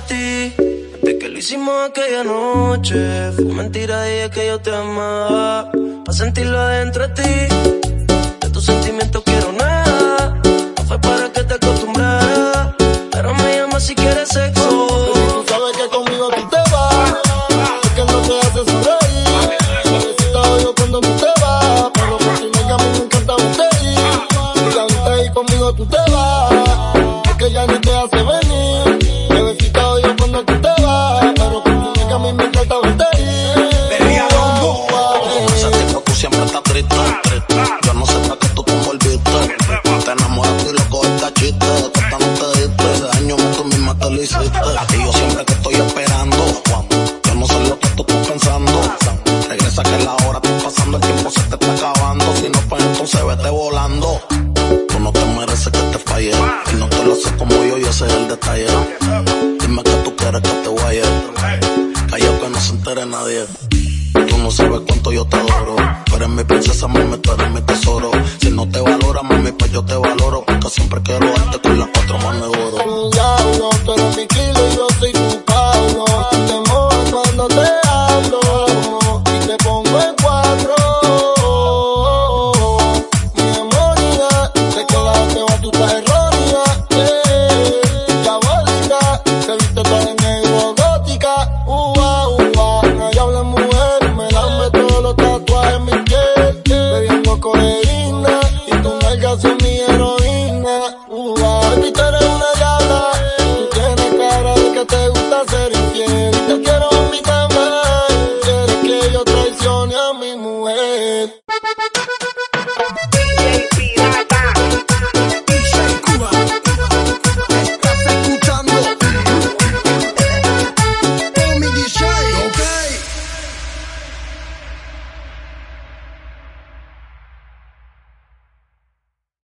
de que lo hicimos aquella noche. Fue mentira, dije que yo te amaba. Pa' sentirlo adentro de ti. De tus sentimientos quiero nada. No fue para que te acostumbrara. Pero me llama si quieres sexo. Tú sabes que conmigo tú te vas. que no te hace sonreír. Necesito yo cuando tú te vas. Pero por ti me me encanta usted ir. Y conmigo tú te vas. Es que ya no te hace venir. Siempre estás triste. Yo no sé para qué tú te envolviste. Te enamoras y lo coges cachiste. Esta no te diste. Ese daño tú misma te lo hiciste. Y yo siempre que estoy esperando. Yo no sé lo que tú estás pensando. Regresa que la hora está pasando. El tiempo se te está acabando. Si no, pues entonces vete volando. Tú no te mereces que te falle. Y no te lo haces como yo, yo sé el detalle. Dime que tú quieres que te vaya. Callao que no se entere nadie. No sabes cuánto yo te adoro. Tú eres mi princesa, mami, tú eres mi tesoro. away.